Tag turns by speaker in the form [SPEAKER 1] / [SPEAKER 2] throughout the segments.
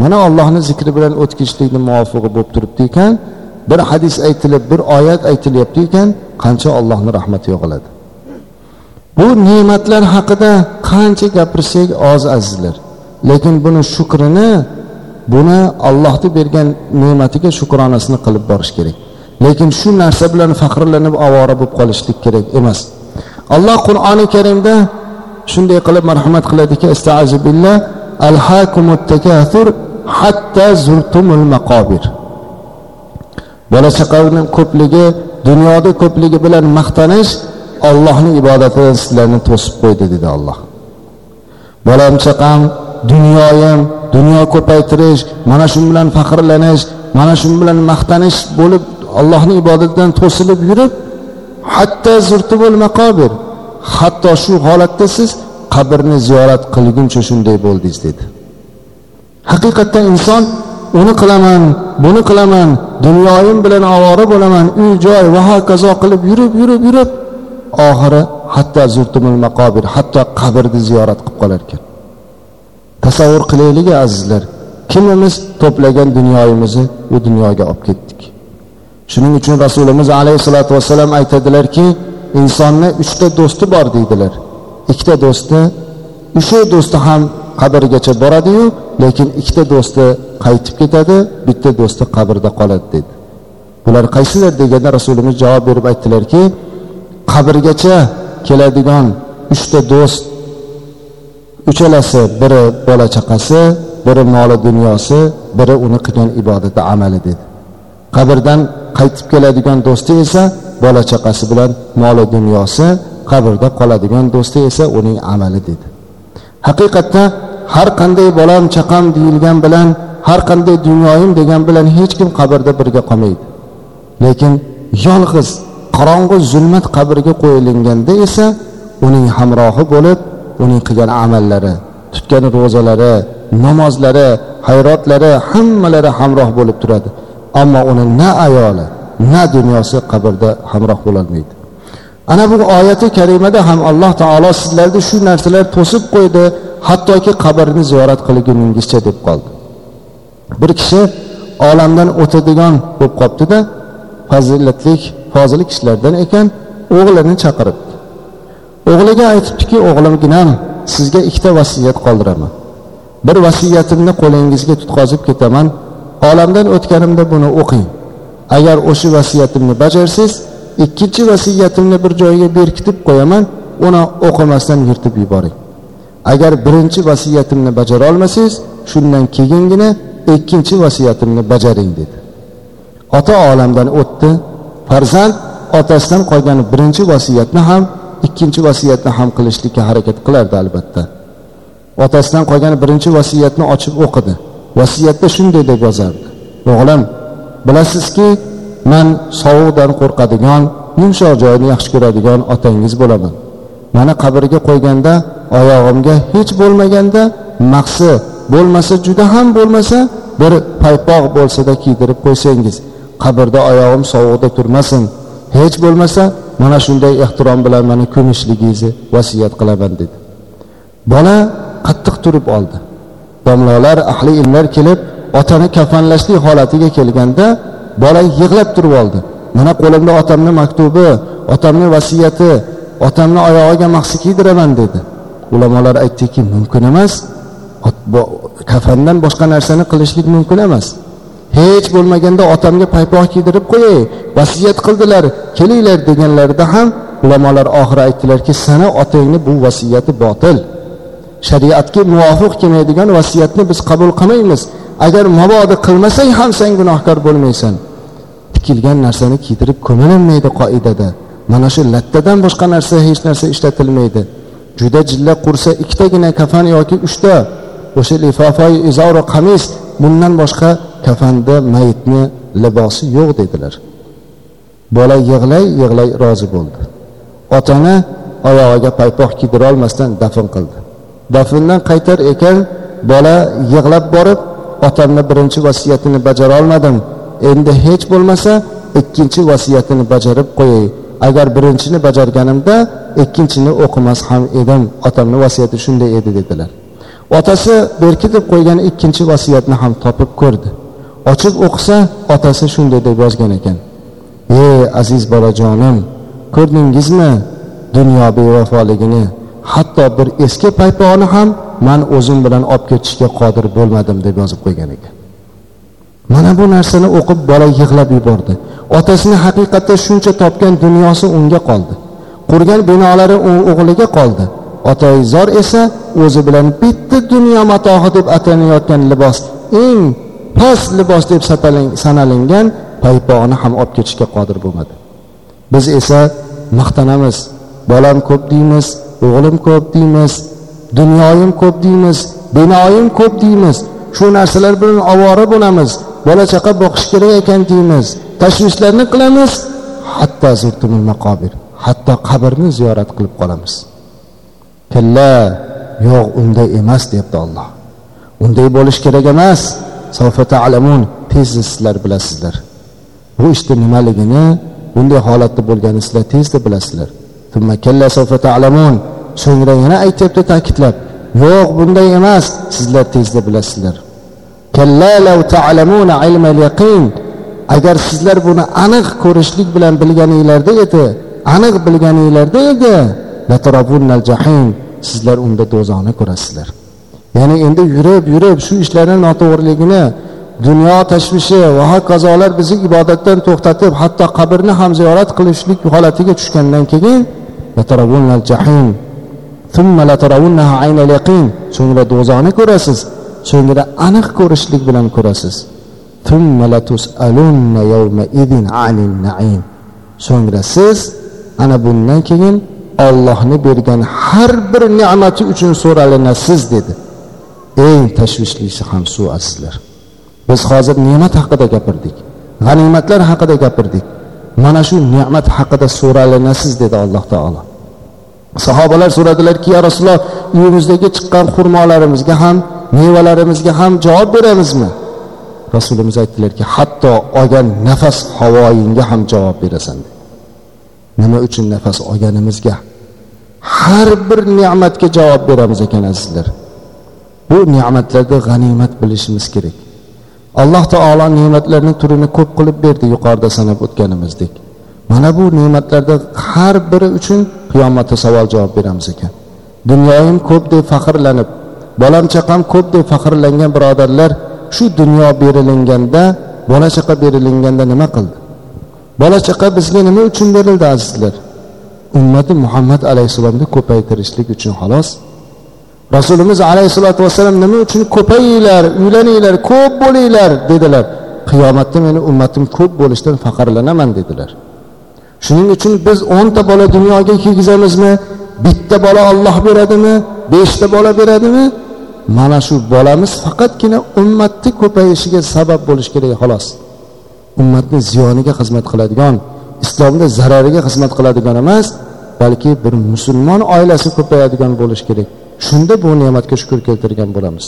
[SPEAKER 1] mana ollohni zikri bilan o'tkazishlikni muvofig'i bo'lib turibdi ekan. Bir hadis aytilib bir oyat aytilyapti ekan qancha ollohni rahmati yog'iladi bu ne'matlar haqida qancha gapirsak oz azizlar. Lekin buni shukrini buni allohni bergan ne'matiga shukronasini qilib borish kerak. Lekin shu narsa bilan faxrlanib ovora bo'lib qolishlik kerak emas. Alloh qur'oni karimda shunday qilib marhamat qiladiki billah hatta zurtumul maqobir bola chaqani ko'pligi dunyoda ko'pligi bilan maqtanish ollohni ibodatidan sizlarni to'sib qo'ydi dedi olloh bolam chaqam dunyoyim dunyo ko'paytirish mana shu bilan faxrlanish mana shu bilan maqtanish bo'lib allohni ibodatidan to'silib yurib hatto zurtumul maqobir hatto shu holatda siz qabrni ziyorat qilguncha shunday bo'ldingiz dedi. Haqiqatdan inson uni qilaman buni qilaman dunyoyim bilan ovora bo'laman uy joy va hokazo qilib yurib yurib yurib. Oxiri hatto zurtumul maqobir hatto qabrni ziyorat qilib qolar ekan tasavvur qilaylik azizlar. Kimimiz to'plagan dunyoyimizni u dunyoga olib ketdik. Shuning uchun rasulimiz alayhissalotu vassalam aytadilarki insonni uchta do'sti bor deydilar. Ikkita do'sti o'sha do'sti ham qabrgacha boradiyu lekin ikkita do'sti qaytib ketadi bitta do'sti qabrda qoladi dedi. Bular qaysilar deganda rasulimiz javob berib aytdilarki qabrgacha keladigan uchta do'st uchalasi biri bola chaqasi biri moli dunyosi biri uni qilgan ibodati amali dedi. Qabrdan qaytib keladigan do'sti esa bola chaqasi bilan moli dunyosi qabrda qoladigan do'sti esa uning amali dedi. Haqiqatda har qanday bolam chaqam deyilgan bilan har qanday dunyoyim degan bilan hech kim qabrda birga qolmaydi. Lekin yolg'iz qorong'u zulmat qabrga qo'yilganda esa uning hamrohi bo'lib uning qilgan amallari tutgan ro'zalari namozlari hayrotlari hammalari hamroh bo'lib turadi. Ammo uni na ayoli na dunyosi qabrda hamroh bo'lolmaydi. Ana bu oyati karimada ham alloh taolo sizlarni shu narsalar to'sib qo'ydi hattoki qabrni ziyorat qilguningizcha deb qoldi. Bir kishi olamdan o'tadigan bo'lib qolibdida fazilatli fozil kishilardan ekan o'g'lini chaqiribdi. O'g'liga aytibdiki o'g'limginam sizga ikkita vasiyat qoldiraman. Bir vasiyatimni qo'lingizga tutqazib ketaman. Olamdan o'tganimda buni o'qing. Agar o'sha vasiyatimni bajarsangiz ikkinchi vasiyatimni bir joyga berkitib qo'yaman uni o'qimasdan yirtib yuboring. Agar birinchi vasiyatimni bajara olmasangiz shundan keyingina ikkinchi vasiyatimni bajaring dedi. Ota olamdan o'tdi farzand otasidan qolgan birinchi vasiyatni ham ikkinchi vasiyatni ham qilishlikka harakat qilardi albatta. Otasidan qolgan birinchi vasiyatni ochib o'qidi. Vasiyatda shunday deb yozardi. O'g'lim bilasizki man sovuqdan qo'rqadigan yumshoq joyni yaxshi ko'radigan otangiz bo'laman. Mani qabrga qo'yganda oyog'imga hech bo'lmaganda maxsi bo'lmasa juda ham bo'lmasa bir paypoq bo'lsada kiydirib qo'ysangiz qabrda oyog'im sovuqda turmasin. Hech bo'lmasa mana shunday ehtirom bilan mani ko'mishligingizni vasiyat qilaman dedi. Bola qattiq turib oldi. Domlalar ahli ilmlar kelib otani kafanlashlik holatiga kelganda bola yig'lab turib oldi. Mana qo'limda otamni maktubi otamni vasiyati otamni oyog'iga mahsi kiydiraman dedi. Ulamolar aytdiki mumkin emas. Kafandan boshqa narsani qilishlik mumkin emas. Hech bo'lmaganda otamga paypoq kiydirib qo'yay vasiyat qildilar kelinglar deganlarida ham ulamolar oxiri aytdilarki sani otangni bu vasiyati botil. Shariatga muvofiq kelmaydigan vasiyatni biz qabul qilmaymiz. Agar mabodo qilmasang ham sen gunohkor bo'lmaysan. Tikilgan narsani kiydirib ko'milinmaydi qoidada. Mana shu lattadan boshqa narsa hech narsa ishlatilmaydi. Juda jilla qursa ikkitagina kafan yoki uchta. O'sha lifofoy izoru qamis bundan boshqa kafanda mayitni libosi yo'q dedilar. Bola yig'lay yig'lay rozi bo'ldi. Otani oyog'iga paypoq kiydira olmasdan dafn qildi. Dafndan qaytar ekan bola yig'lab borib otamni birinchi vasiyatini bajara olmadim endi hech bo'lmasa ikkinchi vasiyatini bajarib qo'yay. Agar birinchini bajarganimda ikkinchini o'qimas ham edim. Otamni vasiyati shunday edi dedilar. Otasi berkitib qo'ygan ikkinchi vasiyatni ham topib ko'rdi. Ochib o'qisa otasi shunday deb yozgan ekan. Ey aziz bolajonim ko'rdingizmi? Dunyo bevafoligini hatto bir eski paypoqni ham man o'zim bilan olib ketishga qodir bo'lmadim deb yozib qo'ygan ekan. Mana bu narsani o'qib bola yig'lab yubordi. Otasini haqiqatda shuncha topgan dunyosi unga qoldi. Qurgan binolari o'g'liga qoldi. Otaizor esa o'zi bilan bitta dunyo matohi deb atanayotgan libos eng past libos deb sanalingan paypoqni ham olib ketishga qodir bo'lmadi. Biz esa maqtanamiz bolam ko'p deymiz o'g'lim ko'p deymiz dunyoyim ko'p deymiz binoyim ko'p deymiz. Shu narsalar bilan ovora bo'lamiz bola chaqa boqish kerak ekan deymiz. Tashvishlarni qilamiz hatto zurtumul maqobir hatto qabrni ziyorat qilib qolamiz. Kalla yo'q unday emas deyapti olloh unday bo'lish kerak emas. Alamun tezda sizlar bilasizlar. Bu ishni nimaligini bunday holatda bo'lganini sizlar tezda bilasizlar. So'ngra yana aytyapti ta'kidlab yo'q bunday emas sizlar tezda bilasizlar. Agar sizlar buni aniq ko'rishlik bilan bilganinglarda edi aniq bilganinglarda edi sizlar unda do'zaxni ko'rasizlar. Ya'ni endi yurib yurib shu ishlarni noto'g'riligini dunyo tashvishi va hokazolar bizni ibodatdan to'xtatib hatto qabrni ham ziyorat qilishlik holatiga tushgandan keyin so'ngra do'zaxni ko'rasiz. So'ngra aniq ko'rishlik bilan ko'rasiz. So'ngra siz ana bundan keyin ollohni bergan har bir ne'mati uchun so'ralinasiz dedi. Eng tashvishlisi ham shu azizlar biz hozir ne'mat haqida gapirdik. G'animatlar haqida gapirdik. Mana shu ne'mat haqida so'ralinasiz dedi alloh taolo. Sahobalar so'radilarki ya rasululloh uyimizdagi chiqqan xurmolarimizga ham mevalarimizga ham javob beramizmi? Rasulimiz aytdilarki hatto olgan nafas havoyingga ham javob berasan nima uchun nafas olganimizga har bir ne'matga javob beramiz ekan azizlar. Bu ne'matlarni g'animat bilishimiz kerak. Alloh taolo ne'matlarni turini ko'p qilib berdi yuqorida sanab o'tganimizdek. Mana bu ne'matlarda har biri uchun qiyomatda savol javob beramiz ekan. Dunyoyim ko'p deb faxrlanib bolam chaqam ko'p deb faxrlangan birodarlar shu dunyo berilinganda bola chaqa berilinganda nima qildi? Bola chaqa bizga nima uchun berildi azizlar? Ummati muhammad alayhissalomni ko'paytirishlik uchun xolos. Rasulimiz alayhissalotu vassalam nima uchun ko'payinglar uylaninglar ko'p bo'linglar dedilar. Qiyomatda meni ummatim ko'p bo'lishidan faxrlanaman dedilar. Shuning uchun biz o'nta bola dunyoga kiygizamizmi bitta bola olloh beradimi? Beshta bola beradimi? Mana shu bolamiz faqatgina ummatni ko'payishiga sabab bo'lishi kerak xolos. Ummatni ziyoniga xizmat qiladigan islomda zarariga xizmat qiladigan emas balki bir musulmon oilasi ko'payadigan bo'lishi kerak. Shunda bu ne'matga shukur keltirgan bo'lamiz.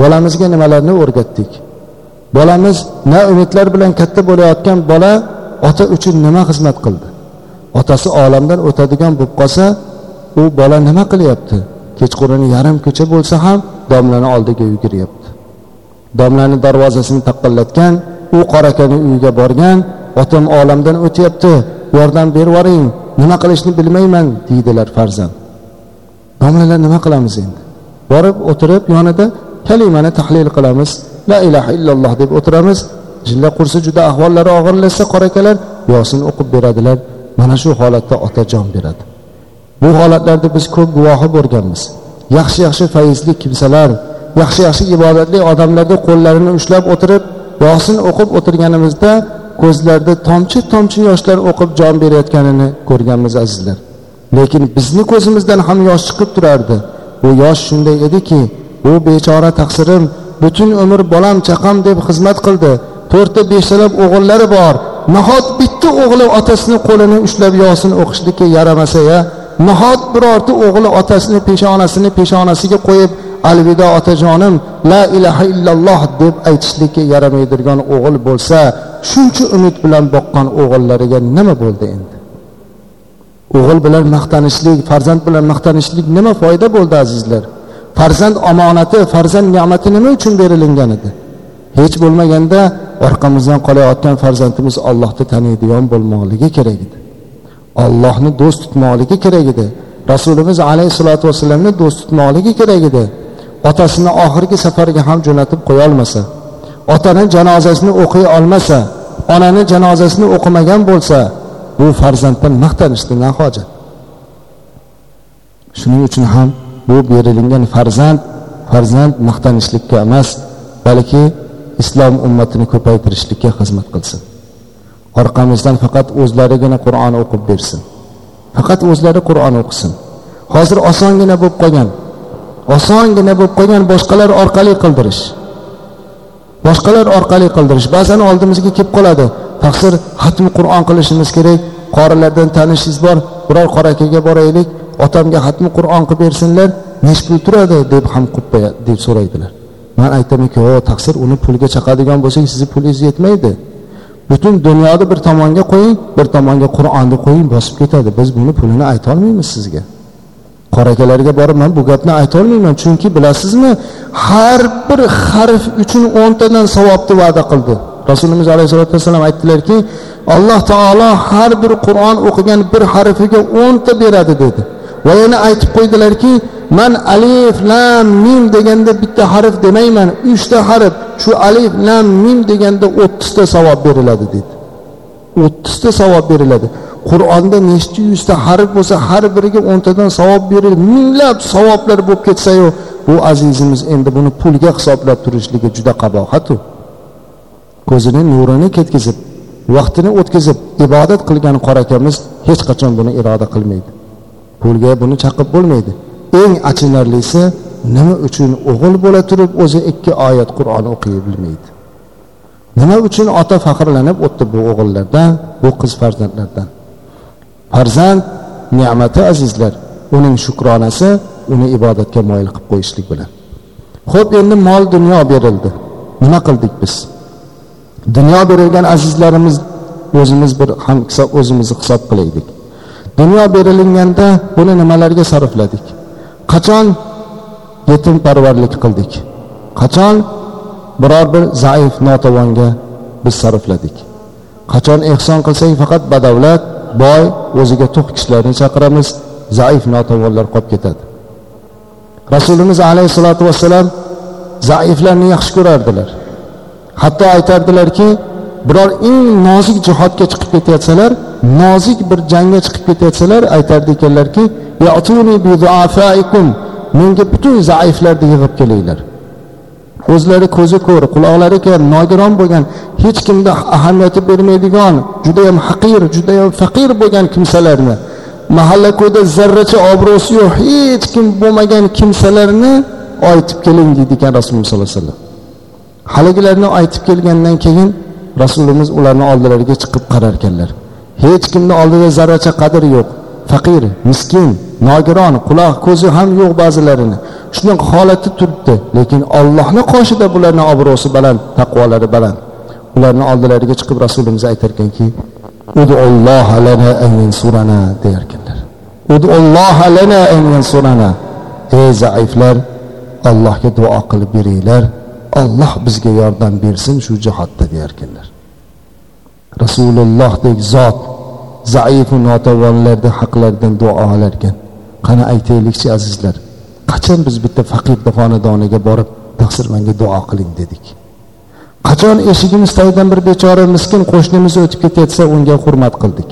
[SPEAKER 1] Bolamizga nimalarni o'rgatdik? Bolamiz na umidlar bilan katta bo'layotgan bola ota uchun nima xizmat qildi? Otasi olamdan o'tadigan bo'lib qolsa u bola nima qilyapti? Kechqurun yarim kecha bo'lsa ham domlani oldiga yuguryapti domlani darvozasini taqillatgan u qorakani uyiga borgan otam olamdan o'tyapti yordam berib nima qilishni bilmayman deydilar farzand. Domlalar nima qilamiz endi? Borib o'tirib yonida kalimani tahlil qilamiz. La ilaha illalloh deb o'tiramiz. Jilla qursa juda ahvollari og'irlashsa qorakalar yosin o'qib beradilar. Mana shu holatda ota jon beradi. Bu holatlarda biz ko'p guvohi bo'lganmiz. Yaxshi yaxshi faizli kimsalar yaxshi yaxshi ibodatli odamlarni qo'llarini ushlab o'tirib yosin o'qib o'tirganimizda ko'zlarida tomchi tomchi yoshlar o'qib jon berayotganini ko'rganmiz azizlar. Lekin bizni ko'zimizdan ham yosh chiqib turardi. Bu yosh shunday ediki bu bechora taqsirim butun umr bolam chaqam deb xizmat qildi. To'rtta beshtalab o'g'illari bor. Nahot bitta o'g'li otasini qo'lini ushlab yosin o'qishlikka yaramasa ya nahot birorta o'g'li otasini peshonasini peshonasiga qo'yib alvido otajonim la ilaha illalloh deb aytishlikka yaramaydigan o'g'il bo'lsa shuncha umid bilan boqqan o'g'illariga nima bo'ldi endi? O'g'il bilan maqtanishlik farzand bilan maqtanishlik nima foyda bo'ldi azizlar? Farzand omonati farzand ne'mati nima uchun berilingan edi? Hech bo'lmaganda orqamizdan qolayotgan farzandimiz ollohni taniydigan bo'lmoqligi kerak edi. Ollohni do'st tutmoqligi kerak edi. Rasulimiz alayhissalotu vassalamni do'st tutmoqligi kerak edi. Otasini oxirgi safarga ham jo'natib qo'yolmasa otani janozasini o'qiy olmasa onani janozasini o'qimagan bo'lsa bu farzanddan maqtanishni na hojat shuning uchun ham bu berilingan farzand farzand maqtanishlikka emas balki islom ummatini ko'paytirishlikka xizmat qilsin. Orqamizdan faqat o'zlarigina qur'on o'qib bersin. Faqat o'zlari qur'on o'qisin. Hozir osongina bo'lib qolgan osongina bo'lib qolgan boshqalar orqali qildirish. Boshqalar orqali qildirish. Ba'zan oldimizga kelib qoladi. Taqsir hatmi qur'on qilishimiz kerak qorilardan tanishingiz bor biror qora akaga boraylik otamga hatmi qur'on qilib bersinlar nechi pul turadi deb ham qilib deb so'raydilar. Man aytamanki o taqsir uni pulga chaqadigan bo'lsak sizni pulingiz yetmaydi. Butun dunyoni bir tomonga qo'ying bir tomonga qur'onni qo'ying bosib ketadi. Biz buni pulini aytolmaymiz sizga. Qora akalarga borib man bu gapni aytolmayman chunki bilasizmi har bir harf uchun o'ntadan savobni va'da qildi. Rasulimiz alayhissalotu vassalam aytdilarki alloh taolo har bir qur'on o'qigan bir harfiga o'nta beradi dedi. Va yana aytib qo'ydilarki man alif lam mim deganda bitta harf demayman uchta harf. Shu alif lam mim deganda o'ttizta savob beriladi dedi o'ttizta savob beriladi. Qur'onda nechta yuzta harf bo'lsa har biriga o'ntadan savob berilib minglab savoblar bo'lib ketsayu bu azizimiz endi buni pulga hisoblab turishligi juda qabohatu. Ko'zini nurini ketkazib vaqtini o'tkazib ibodat qilgan qora akamiz hech qachon buni iroda qilmaydi. Pulga buni chaqib bo'lmaydi. Eng achinarlisi nima uchun o'g'il bo'la turib o'zi ikki oyat qur'on o'qiy bilmaydi? Nima uchun ota faxrlanib o'tdi bu o'g'illardan bu qiz farzandlardan? Farzand ne'mati azizlar uning shukronasi uni ibodatga moyil qilib qo'yishlik bilan. Ho'p endi mol dunyo berildi. Nima qildik biz? Dunyo berilgan azizlarimiz o'zimiz bir ham hisob o'zimizni hisob qilaylik. Dunyo berilganda buni nimalarga sarfladik? Qachon yetimparvarlik qildik? Qachon biror bir zaif notavonga biz sarfladik? Qachon ehson qilsak faqat badavlat boy o'ziga to'q kishilarni chaqiramiz zaif notavonlar qolib ketadi. Rasulimiz alayhissalotu vassalam zaiflarni yaxshi ko'rardilar. Hatto aytardilarki biror eng nozik jihodga chiqib ketayotsalar nozik bir jangga chiqib ketayotsalar aytardi ekanlarki menga butun zaiflarni yig'ib kelinglar. O'zlari ko'zi ko'r quloqlari kar nogiron bo'lgan hech kimga ahamiyati bermaydigan judayam haqir judayam faqir bo'lgan kimsalarni mahalla ko'yda zarracha obro'si yo'q hech kim bo'lmagan kimsalarni aytib keling deydi ekan rasululloh sollallohu alayhi vasallam. Haligilarni aytib kelgandan keyin rasulimiz ularni oldilariga chiqib qarar ekanlar hech kimni oldida zarracha qadr yo'q. Faqir miskin nogiron quloq ko'zi ham yo'q ba'zilarini. Shunaqa holatda turibdi lekin ollohni qoshida bularni obro'si baland taqvolari baland. Ularni oldilariga chiqib rasulimiz aytar ekanki deyarkanlar. Ey zaiflar allohga duo qilib beringlar. Olloh bizga yordam bersin shu jihatda deyarkanlar. Rasulullohdek zot zaifu notavonlarni haqlaridan duo olarkan. Qani aytaylikchi azizlar qachon biz bitta faqirni xonadoniga borib taqsir menga duo qiling dedik. Qachon eshigimiz tagidan bir bechora miskin qo'shnimiz o'tib ketayotsa unga hurmat qildik.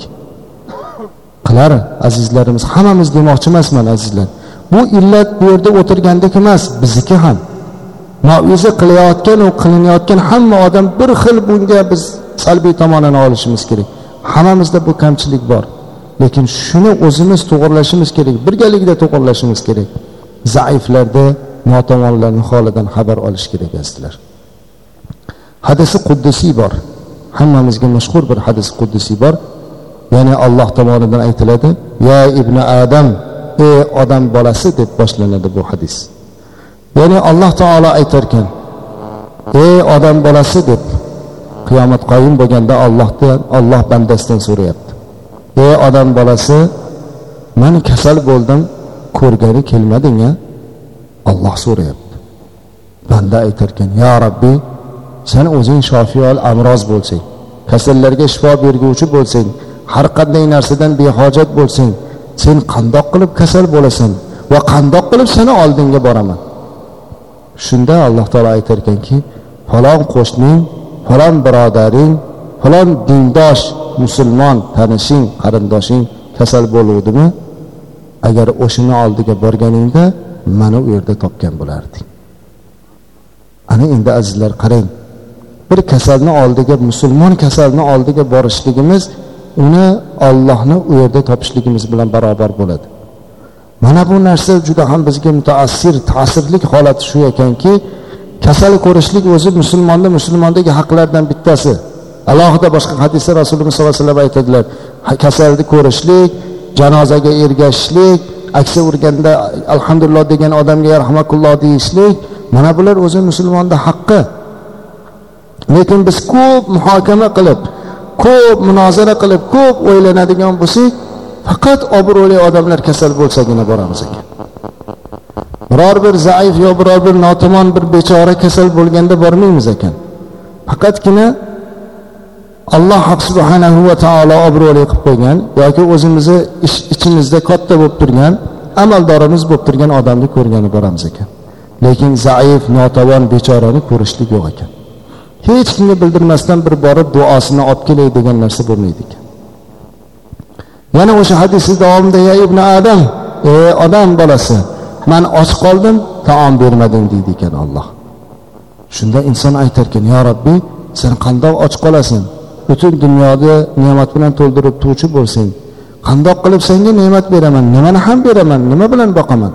[SPEAKER 1] Qilar azizlarimiz hammamiz demoqchi emasman azizlar. Bu illat bu yerda o'tirgandek emas bizniki ham. Noiza qilayotgan u qilinayotgan hamma odam bir xil bunga biz salbiy tomonini olishimiz kerak. Hammamizda bu kamchilik bor. Lekin shuni o'zimiz to'g'irlashimiz kerak birgalikda to'g'irlashimiz kerak. Zaiflarda notomonlarni holidan xabar olish kerak azizlar. Hadisi quddisiy bor. Hammamizga mashhur bir hadis quddisiy bor. Ya'ni alloh tomonidan aytiladi ya ibn adam ey odam bolasi deb boshlanadi bu hadis. Ya'ni alloh taolo aytarkan ey odam bolasi deb qiyomat qoyim bo'lganda ollohdan olloh bandasidan so'rayapti. Ey odam bolasi man kasal bo'ldim ko'rgani kelmading a olloh so'rayapti. Banda aytarkan yo robbiy sen o'zing shofiol amroz bo'lsang kasallarga shifo berguvchi bo'lsang har qanday narsadan behojat bo'lsang sen qandoq qilib kasal bo'lasan va qandoq qilib seni oldingga boraman? Shunda alloh taolo aytar ekanki falon qo'shning falon birodaring falon dindosh musulmon tanishing qarindoshing kasal bo'luvdimi? Agar o'shani oldiga borganingda mana u yerda topgan bo'larding. Ana endi azizlar qarang. Bir kasalni oldiga musulmon kasalni oldiga borishligimiz uni ollohni u yerda topishligimiz bilan barobar bo'ladi. Mana bu narsa juda ham bizga mutaassir ta'sirli holati shu ekanki kasal ko'rishlik o'zi musulmonni musulmondagi haqlardan bittasi. Alohida boshqa hadisda rasululloh sollallohu alayhi vasallam aytadilar kasalni ko'rishlik janozaga ergashishlik aksa urganda alhamdulillah degan odamga yarhamakulloh deyishlik mana bular o'zi musulmonni haqqi. Lekin biz ko'p muhokama qilib ko'p munozara qilib ko'p o'ylanadigan bo'lsak faqat obro'li odamlar kasal bo'lsagina boramiz ekan. Biror bir zaif yo biror bir notomon bir bechora kasal bo'lganda bormaymiz ekan. Faqatgina alloh subhanahu va taolo obro'li qilib qo'ygan yoki o'zimizni ichimizda katta bo'lib turgan amaldorimiz bo'lib turgan odamni ko'rgani boramiz ekan. Lekin zaif notavon bechorani ko'rishlik yo'q ekan. Hech kimga bildirmasdan bir borib duosini olib kelay degan narsa bo'lmaydi ekan. Yana o'sha hadisni davomida ya ibn adam ey odam bolasi man och qoldim taom bermading deydi ekan olloh shunda inson aytar ekan yo robbiy sen qandoq och qolasan? Butun dunyoni ne'mat bilan to'ldirib turuvchi bo'lsang qandoq qilib senga ne'mat beraman? Nimani ham beraman? Nima bilan boqaman?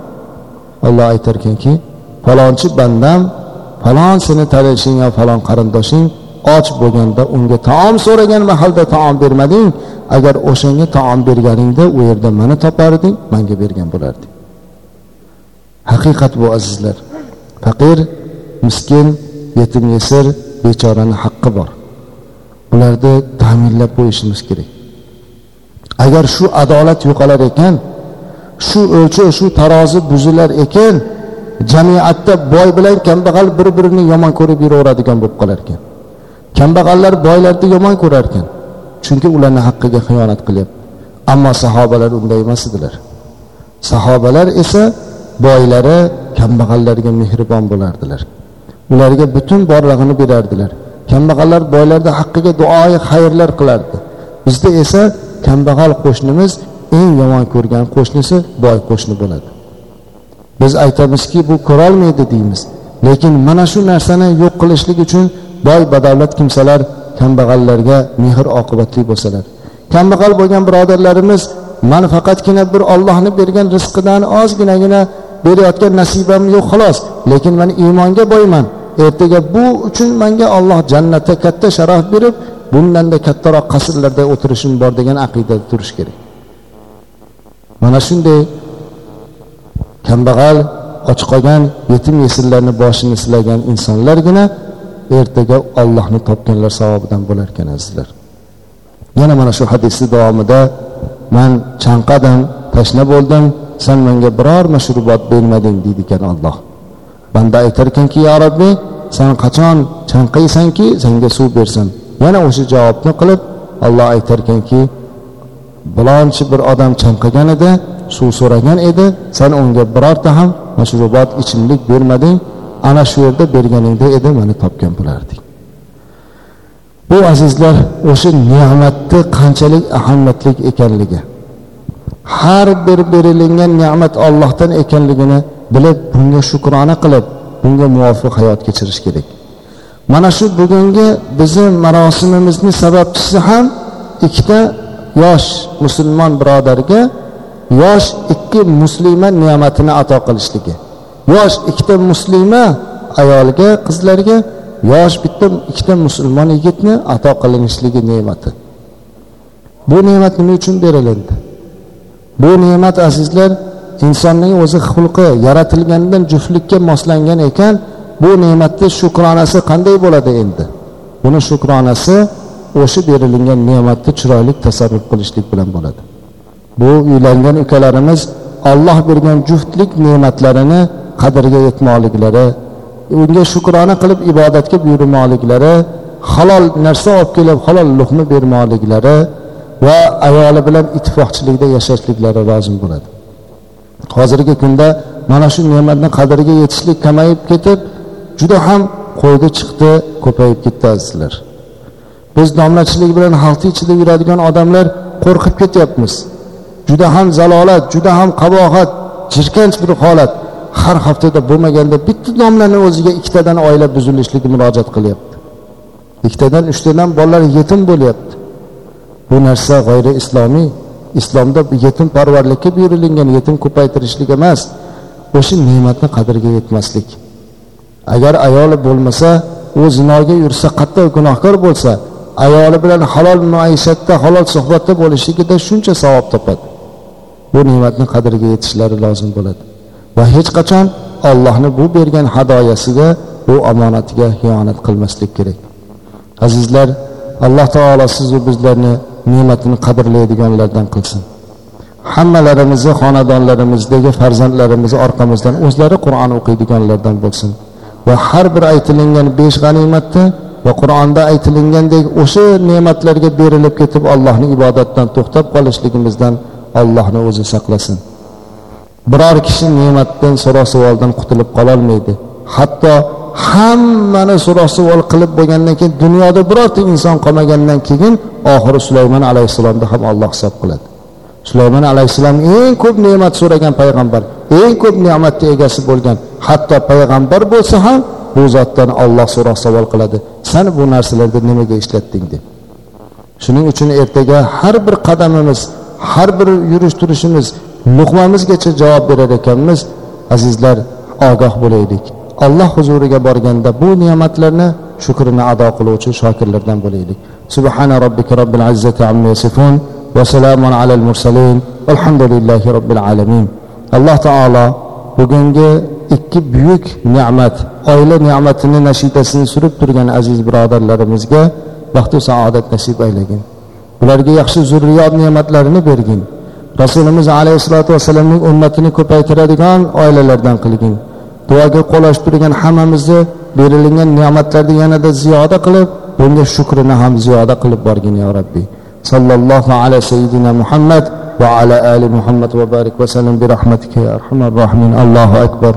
[SPEAKER 1] Olloh aytar ekanki falonchi bandam falon seni tanishing yo falon qarindoshing och bo'lganda unga taom so'ragan mahalda taom bermading. Agar o'shanga taom berganingda u yerda mani toparding manga bergan bo'larding. Haqiqat bu azizlar. Faqir miskin yetim yesir bechorani haqqi bor. Ularni ta'minlab qo'yishimiz kerak. Agar shu adolat yo'qolar ekan shu o'lchov shu tarozi buzilar ekan jamiyatda boy bilan kambag'al bir birini yomon ko'rib yuraveradigan bo'lib qolar ekan. Kambag'allar boylarni yomon ko'rar ekan chunki ularni haqqiga xiyonat qilyapti. Ammo sahobalar unday emas edilar. Sahobalar esa boylari kambag'allarga mehribon bo'lardilar. Ularga butun borlig'ini berardilar. Kambag'allar boylarni haqqiga duoyi xayrlar qilardi. Bizda esa kambag'al qo'shnimiz eng yomon ko'rgan qo'shnisi boy qo'shni bo'ladi. Biz aytamizki bu ko'rolmaydi deymiz. Lekin mana shu narsani yo'q qilishlik uchun boy badavlat kimsalar kambag'allarga mehr oqibatli bo'lsalar. Kambag'al bo'lgan birodarlarimiz man faqatgina bir ollohni bergan rizqidan ozginagina berayotgan nasibam yo'q xolos. Lekin man iymonga boyman ertaga bu uchun manga olloh jannatda katta sharaf berib bundanda kattaroq qasrlarda o'tirishim bor degan aqidada turish kerak. Mana shunday kambag'al och qolgan yetim yesirlarni boshini silagan insonlargina ertaga ollohni topganlar savobidan bo'lar ekan azizlar. Yana mana shu hadisni davomida man chanqadim tashna bo'ldim san menga biror mashrubot bermading deydi ekan olloh banda aytar ekanki yo robbiy san qachon chanqaysanki senga suv bersin. Yana o'sha javobni qilib olloh aytar ekanki bilonchi bir odam chanqagan edi suv so'ragan edi san unga birorta ham mashrubot ichimlik bermading ana shu yerda berganingda edi mani topgan bo'larding bu azizlar o'sha ne'matni qanchalik ahamiyatli ekanligi har bir berilingan ne'mat ollohdan ekanligini bilib bunga shukrona qilib bunga muvofiq hayot kechirish kerak. Mana shu bugungi bizni marosimimizni sababchisi ham ikkita yosh musulmon birodarga yosh ikki muslima ne'matini ato qilishligi. Yosh ikkita muslima ayolga qizlarga yosh bitta ikkita musulmon yigitni ato qilinishligi ne'mati. Bu ne'mat nima uchun berilindi? Bu ne'mat azizlar insonning o'zi xulqi yaratilgandan juftlikka moslangan ekan bu ne'matni shukronasi qanday bo'ladi endi? Buni shukronasi o'sha berilingan ne'matni chiroyli tasarruf qilishlik bilan bo'ladi. Bu uylangan ukalarimiz olloh bergan juftlik ne'matlarini qadriga yetmoqliklari unga shukrona qilib ibodatga buyurmoqliklari halol narsa olib kelib halol luqma bermoqliklari va ayoli bilan ittifoqchilikda yashashliklari lozim bo'ladi. Hozirgi kunda mana shu ne'matni qadriga yetishlik kamayib ketib juda ham qo'ydi chiqdi ko'payib ketdi azizlar. Biz domlachilik bilan xalqni ichida yuradigan odamlar qo'rqib ketyapmiz. Juda ham zalolat juda ham qabohat jirkanch bir holat. Har haftada bo'lmaganda bitta domlani o'ziga ikkitadan oila buzilishligi murojaat qilyapti. Ikkitadan uchtadan bolalar yetim bo'lyapti. Bu narsa g'ayri islomiy islomda yetim parvarlikka buyurilgan yetim ko'paytirishlik emas o'sha ne'matni qadriga yetmaslik. Agar ayoli bo'lmasa u zinoga yursa qattiq gunohkor bo'lsa ayoli bilan halol maishatda halol suhbatda bo'lishligida shuncha savob topadi. Bu ne'matni qadriga yetishlari lozim bo'ladi. Va hech qachon ollohni bu bergan hadoyasiga bu omonatiga xiyonat qilmaslik kerak. Azizlar alloh taolo sizu bizlarni ne'matini qadrlaydiganlardan qilsin. Hammalarimizni xonadonlarimizdagi farzandlarimizni orqamizdan o'zlari qur'on o'qiydiganlardan bo'lsin. Va har bir aytilingan besh g'animatda va qur'onda aytilingandek o'sha ne'matlarga berilib ketib allohni ibodatdan to'xtab qolishligimizdan allohni o'zi saqlasin. Biror kishi ne'matdan so'roq savoldan qutulib qololmaydi. Hatto hammani so'roq savol qilib bo'lgandan keyin dunyoda birorta inson qolmagandan keyin oxiri sulaymon alayhissalomni ham olloh hisob qiladi. Sulaymon alayhissalom eng ko'p ne'mat so'ragan payg'ambar eng ko'p ne'matni egasi bo'lgan hatto payg'ambar bo'lsa ham bu zotdan olloh so'roq savol qiladi. San bu narsalarni nimaga ishlatding deb. Shuning uchun ertaga har bir qadamimiz har bir yurish turishimiz luqmamizgacha javob berar ekanmiz azizlar ogoh bo'laylik. Alloh huzuriga borganda bu ne'matlarni shukrini ado qiluvchi shokirlardan bo'laylik. Subhana robbika robbil izzati amma yasifun va salamun alal mursalin. Alhamdulillahi robbil alamin. Alloh taolo bugungi ikki buyuk ne'mat oila ne'matini nashidasini surib turgan aziz birodarlarimizga baxtu saodat nasib aylagin ularga yaxshi zurriyot ne'matlarini bergin. Rasulimiz alayhissalotu vassalamning ummatini ko'paytiradigan oilalardan qilgin. Duoga qo'l ochib turgan hammamizni berilgan ne'matlarni yanada ziyoda qilib bunga shukrini ham ziyoda qilib borgin yo rabbiy sallallohu ala sayyidina muhammad va ala ali muhammad va barik vasallam bi rahmatika ya arhamar rohimin allohu akbar.